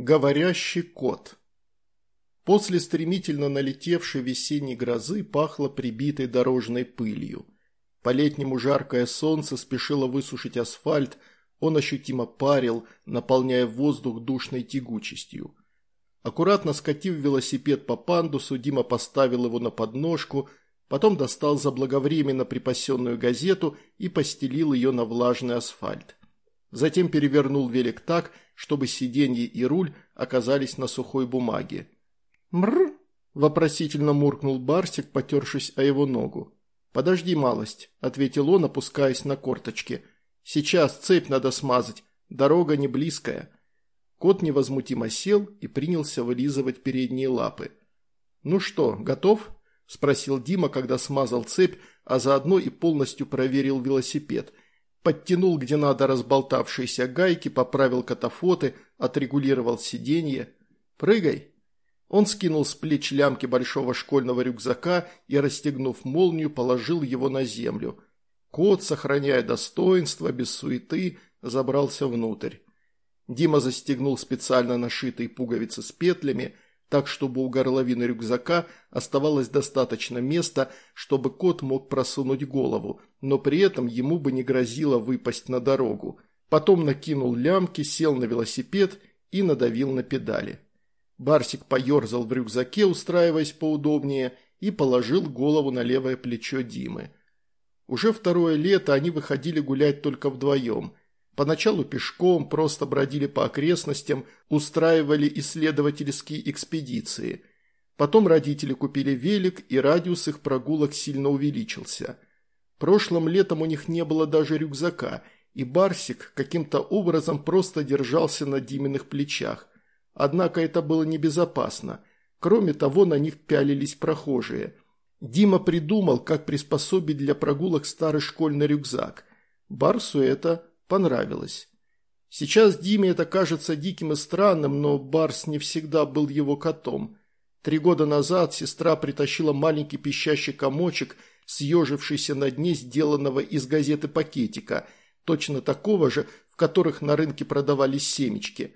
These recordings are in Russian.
Говорящий кот. После стремительно налетевшей весенней грозы пахло прибитой дорожной пылью. По-летнему жаркое солнце спешило высушить асфальт, он ощутимо парил, наполняя воздух душной тягучестью. Аккуратно скатив велосипед по пандусу, Дима поставил его на подножку, потом достал заблаговременно припасенную газету и постелил ее на влажный асфальт. Затем перевернул велик так, чтобы сиденье и руль оказались на сухой бумаге. «Мррр!» – вопросительно муркнул Барсик, потершись о его ногу. «Подожди малость», – ответил он, опускаясь на корточки. «Сейчас цепь надо смазать, дорога не близкая». Кот невозмутимо сел и принялся вылизывать передние лапы. «Ну что, готов?» – спросил Дима, когда смазал цепь, а заодно и полностью проверил велосипед – подтянул где надо разболтавшиеся гайки, поправил катафоты, отрегулировал сиденье. «Прыгай!» Он скинул с плеч лямки большого школьного рюкзака и, расстегнув молнию, положил его на землю. Кот, сохраняя достоинство, без суеты, забрался внутрь. Дима застегнул специально нашитые пуговицы с петлями – так, чтобы у горловины рюкзака оставалось достаточно места, чтобы кот мог просунуть голову, но при этом ему бы не грозило выпасть на дорогу. Потом накинул лямки, сел на велосипед и надавил на педали. Барсик поерзал в рюкзаке, устраиваясь поудобнее, и положил голову на левое плечо Димы. Уже второе лето они выходили гулять только вдвоем – Поначалу пешком, просто бродили по окрестностям, устраивали исследовательские экспедиции. Потом родители купили велик, и радиус их прогулок сильно увеличился. Прошлым летом у них не было даже рюкзака, и Барсик каким-то образом просто держался на Диминых плечах. Однако это было небезопасно. Кроме того, на них пялились прохожие. Дима придумал, как приспособить для прогулок старый школьный рюкзак. Барсу это понравилось. Сейчас Диме это кажется диким и странным, но Барс не всегда был его котом. Три года назад сестра притащила маленький пищащий комочек, съежившийся на дне сделанного из газеты пакетика, точно такого же, в которых на рынке продавались семечки.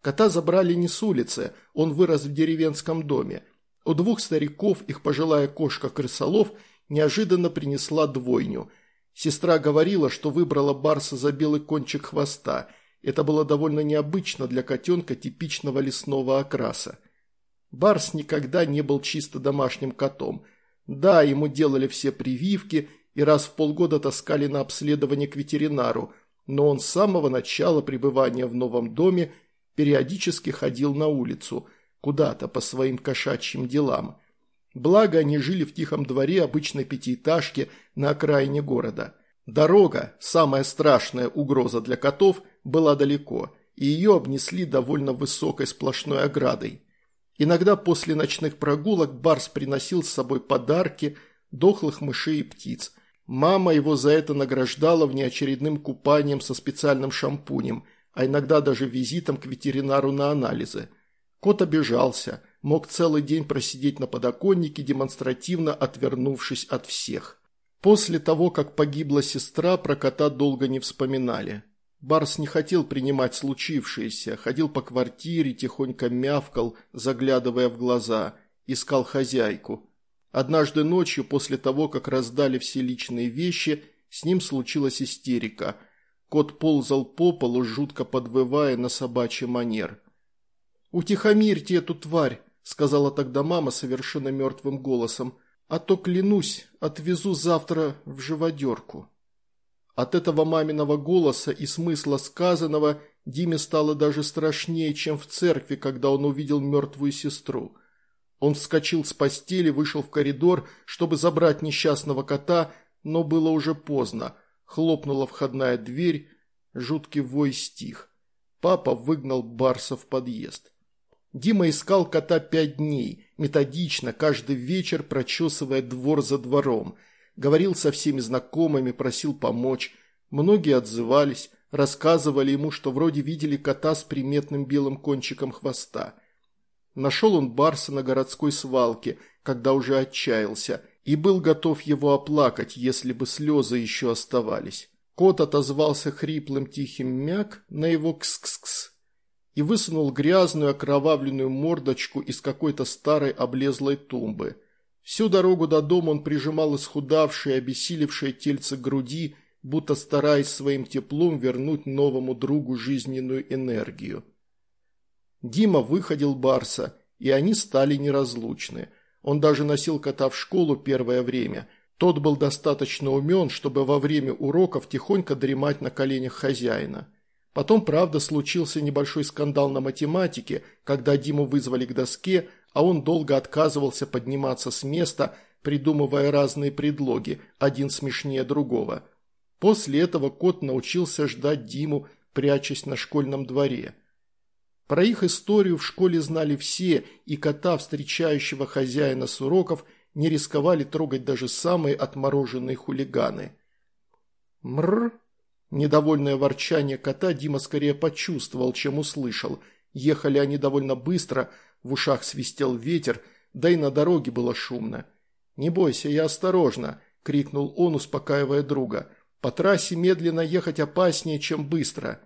Кота забрали не с улицы, он вырос в деревенском доме. У двух стариков их пожилая кошка крысолов неожиданно принесла двойню – Сестра говорила, что выбрала Барса за белый кончик хвоста. Это было довольно необычно для котенка типичного лесного окраса. Барс никогда не был чисто домашним котом. Да, ему делали все прививки и раз в полгода таскали на обследование к ветеринару, но он с самого начала пребывания в новом доме периодически ходил на улицу, куда-то по своим кошачьим делам – Благо, они жили в тихом дворе обычной пятиэтажки на окраине города. Дорога, самая страшная угроза для котов, была далеко, и ее обнесли довольно высокой сплошной оградой. Иногда после ночных прогулок Барс приносил с собой подарки, дохлых мышей и птиц. Мама его за это награждала внеочередным купанием со специальным шампунем, а иногда даже визитом к ветеринару на анализы. Кот обижался – мог целый день просидеть на подоконнике, демонстративно отвернувшись от всех. После того, как погибла сестра, про кота долго не вспоминали. Барс не хотел принимать случившееся, ходил по квартире, тихонько мявкал, заглядывая в глаза, искал хозяйку. Однажды ночью, после того, как раздали все личные вещи, с ним случилась истерика. Кот ползал по полу, жутко подвывая на собачий манер. «Утихомирьте эту тварь!» Сказала тогда мама совершенно мертвым голосом, а то, клянусь, отвезу завтра в живодерку. От этого маминого голоса и смысла сказанного Диме стало даже страшнее, чем в церкви, когда он увидел мертвую сестру. Он вскочил с постели, вышел в коридор, чтобы забрать несчастного кота, но было уже поздно. Хлопнула входная дверь, жуткий вой стих. Папа выгнал Барса в подъезд. Дима искал кота пять дней, методично, каждый вечер прочесывая двор за двором. Говорил со всеми знакомыми, просил помочь. Многие отзывались, рассказывали ему, что вроде видели кота с приметным белым кончиком хвоста. Нашел он Барса на городской свалке, когда уже отчаялся, и был готов его оплакать, если бы слезы еще оставались. Кот отозвался хриплым тихим мяк на его кс-кс-кс и высунул грязную окровавленную мордочку из какой-то старой облезлой тумбы. Всю дорогу до дома он прижимал исхудавшее, обессилевшее тельце к груди, будто стараясь своим теплом вернуть новому другу жизненную энергию. Дима выходил Барса, и они стали неразлучны. Он даже носил кота в школу первое время. Тот был достаточно умен, чтобы во время уроков тихонько дремать на коленях хозяина. Потом, правда, случился небольшой скандал на математике, когда Диму вызвали к доске, а он долго отказывался подниматься с места, придумывая разные предлоги, один смешнее другого. После этого кот научился ждать Диму, прячась на школьном дворе. Про их историю в школе знали все, и кота, встречающего хозяина с уроков, не рисковали трогать даже самые отмороженные хулиганы. «Мррр!» Недовольное ворчание кота Дима скорее почувствовал, чем услышал. Ехали они довольно быстро, в ушах свистел ветер, да и на дороге было шумно. «Не бойся, я осторожно!» – крикнул он, успокаивая друга. «По трассе медленно ехать опаснее, чем быстро!»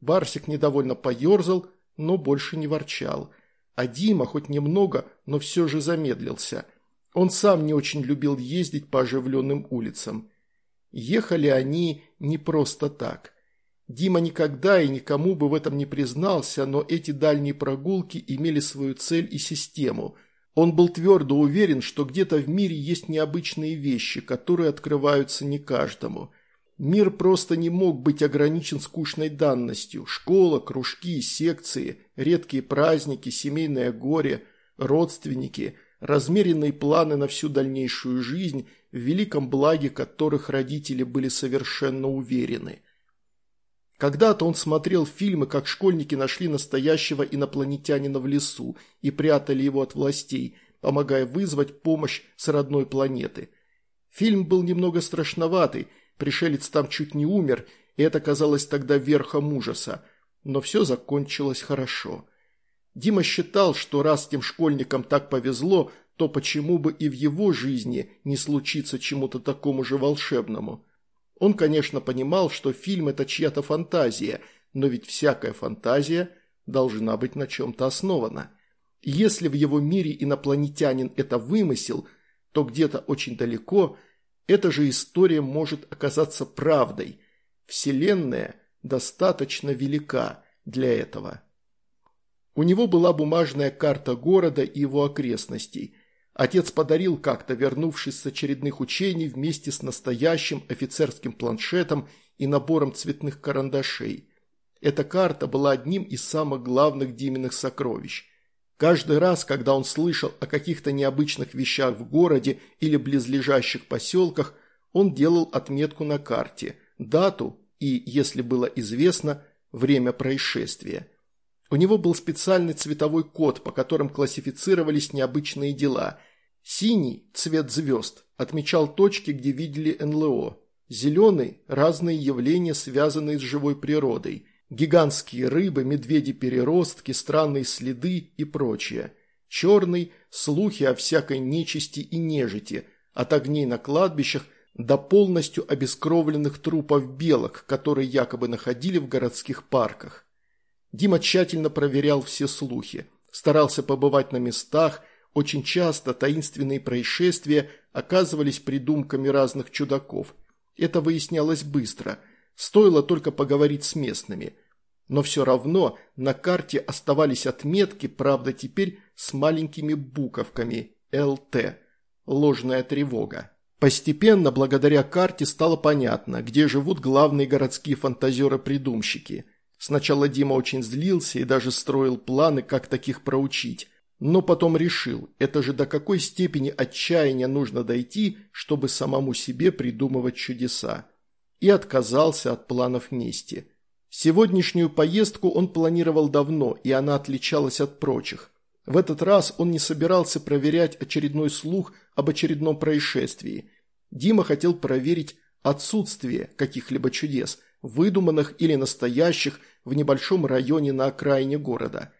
Барсик недовольно поерзал, но больше не ворчал. А Дима хоть немного, но все же замедлился. Он сам не очень любил ездить по оживленным улицам. Ехали они не просто так. Дима никогда и никому бы в этом не признался, но эти дальние прогулки имели свою цель и систему. Он был твердо уверен, что где-то в мире есть необычные вещи, которые открываются не каждому. Мир просто не мог быть ограничен скучной данностью. Школа, кружки, секции, редкие праздники, семейное горе, родственники, размеренные планы на всю дальнейшую жизнь – в великом благе которых родители были совершенно уверены. Когда-то он смотрел фильмы, как школьники нашли настоящего инопланетянина в лесу и прятали его от властей, помогая вызвать помощь с родной планеты. Фильм был немного страшноватый, пришелец там чуть не умер, и это казалось тогда верхом ужаса, но все закончилось хорошо. Дима считал, что раз тем школьникам так повезло, то почему бы и в его жизни не случиться чему-то такому же волшебному? Он, конечно, понимал, что фильм – это чья-то фантазия, но ведь всякая фантазия должна быть на чем-то основана. Если в его мире инопланетянин – это вымысел, то где-то очень далеко эта же история может оказаться правдой. Вселенная достаточно велика для этого. У него была бумажная карта города и его окрестностей – Отец подарил как-то, вернувшись с очередных учений вместе с настоящим офицерским планшетом и набором цветных карандашей. Эта карта была одним из самых главных Диминых сокровищ. Каждый раз, когда он слышал о каких-то необычных вещах в городе или близлежащих поселках, он делал отметку на карте, дату и, если было известно, время происшествия. У него был специальный цветовой код, по которым классифицировались необычные дела. Синий – цвет звезд, отмечал точки, где видели НЛО. Зеленый – разные явления, связанные с живой природой. Гигантские рыбы, медведи-переростки, странные следы и прочее. Черный – слухи о всякой нечисти и нежити, от огней на кладбищах до полностью обескровленных трупов белок, которые якобы находили в городских парках. Дима тщательно проверял все слухи, старался побывать на местах, очень часто таинственные происшествия оказывались придумками разных чудаков. Это выяснялось быстро, стоило только поговорить с местными. Но все равно на карте оставались отметки, правда теперь с маленькими буковками «ЛТ» – ложная тревога. Постепенно, благодаря карте, стало понятно, где живут главные городские фантазеры-придумщики – Сначала Дима очень злился и даже строил планы, как таких проучить. Но потом решил, это же до какой степени отчаяния нужно дойти, чтобы самому себе придумывать чудеса. И отказался от планов мести. Сегодняшнюю поездку он планировал давно, и она отличалась от прочих. В этот раз он не собирался проверять очередной слух об очередном происшествии. Дима хотел проверить отсутствие каких-либо чудес, выдуманных или настоящих, в небольшом районе на окраине города.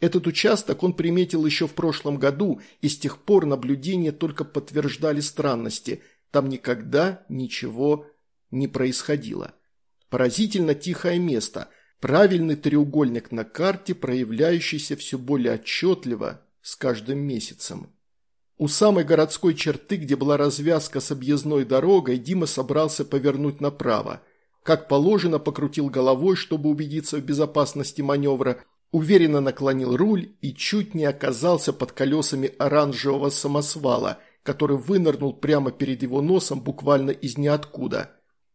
Этот участок он приметил еще в прошлом году, и с тех пор наблюдения только подтверждали странности. Там никогда ничего не происходило. Поразительно тихое место. Правильный треугольник на карте, проявляющийся все более отчетливо с каждым месяцем. У самой городской черты, где была развязка с объездной дорогой, Дима собрался повернуть направо. Как положено, покрутил головой, чтобы убедиться в безопасности маневра, уверенно наклонил руль и чуть не оказался под колесами оранжевого самосвала, который вынырнул прямо перед его носом буквально из ниоткуда.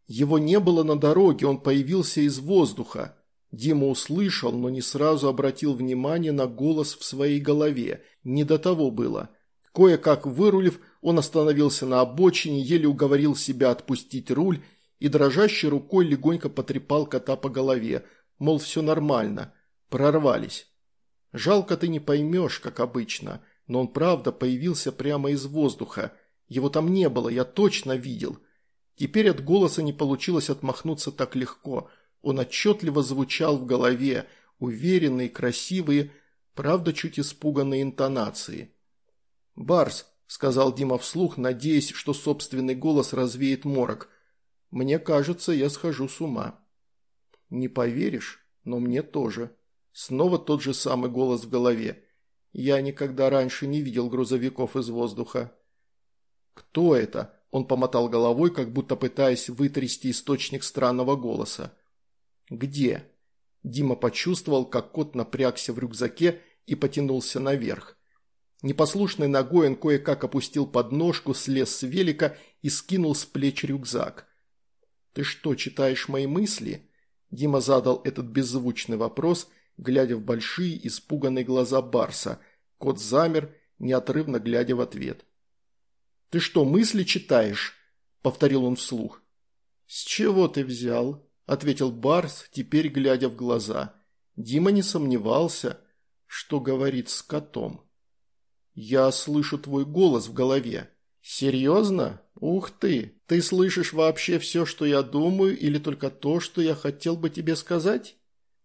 Его не было на дороге, он появился из воздуха. Дима услышал, но не сразу обратил внимание на голос в своей голове. Не до того было. Кое-как вырулив, он остановился на обочине, еле уговорил себя отпустить руль и дрожащей рукой легонько потрепал кота по голове, мол, все нормально, прорвались. Жалко ты не поймешь, как обычно, но он правда появился прямо из воздуха. Его там не было, я точно видел. Теперь от голоса не получилось отмахнуться так легко – он отчетливо звучал в голове, уверенные, красивые, правда чуть испуганные интонации. «Барс», – сказал Дима вслух, надеясь, что собственный голос развеет морок, – «мне кажется, я схожу с ума». «Не поверишь, но мне тоже». Снова тот же самый голос в голове. Я никогда раньше не видел грузовиков из воздуха. «Кто это?» – он помотал головой, как будто пытаясь вытрясти источник странного голоса. «Где?» Дима почувствовал, как кот напрягся в рюкзаке и потянулся наверх. Непослушной ногой он кое-как опустил подножку, слез с велика и скинул с плеч рюкзак. «Ты что, читаешь мои мысли?» Дима задал этот беззвучный вопрос, глядя в большие испуганные глаза Барса. Кот замер, неотрывно глядя в ответ. «Ты что, мысли читаешь?» – повторил он вслух. «С чего ты взял?» – ответил Барс, теперь глядя в глаза. Дима не сомневался, что говорит с котом. «Я слышу твой голос в голове». «Серьезно? Ух ты! Ты слышишь вообще все, что я думаю, или только то, что я хотел бы тебе сказать?»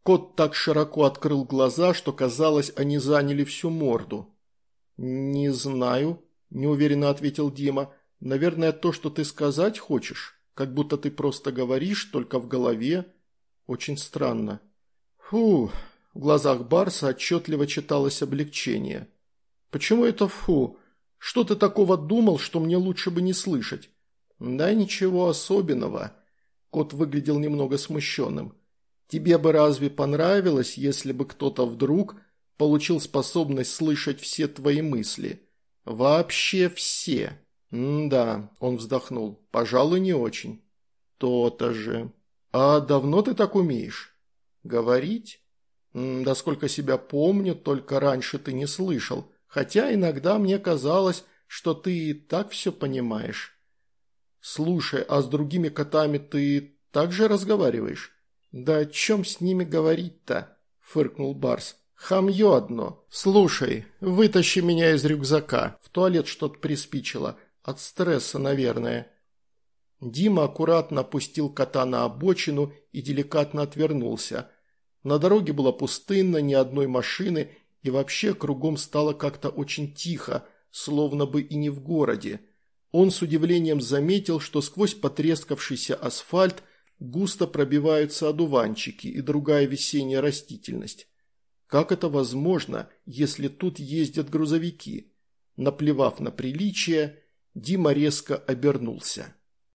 Кот так широко открыл глаза, что казалось, они заняли всю морду. «Не знаю», – неуверенно ответил Дима. «Наверное, то, что ты сказать хочешь?» Как будто ты просто говоришь, только в голове. Очень странно. Фу, в глазах Барса отчетливо читалось облегчение. Почему это фу? Что ты такого думал, что мне лучше бы не слышать? Да ничего особенного. Кот выглядел немного смущенным. Тебе бы разве понравилось, если бы кто-то вдруг получил способность слышать все твои мысли? Вообще все. «Да», – он вздохнул, – «пожалуй, не очень». «То-то же. А давно ты так умеешь?» «Говорить?» «Да сколько себя помню, только раньше ты не слышал, хотя иногда мне казалось, что ты и так все понимаешь». «Слушай, а с другими котами ты так же разговариваешь?» «Да о чем с ними говорить-то?» – фыркнул Барс. «Хамье одно. Слушай, вытащи меня из рюкзака. В туалет что-то приспичило. От стресса, наверное. Дима аккуратно опустил кота на обочину и деликатно отвернулся. На дороге было пустынно, ни одной машины, и вообще кругом стало как-то очень тихо, словно бы и не в городе. Он с удивлением заметил, что сквозь потрескавшийся асфальт густо пробиваются одуванчики и другая весенняя растительность. Как это возможно, если тут ездят грузовики? Наплевав на приличие, Дима резко обернулся.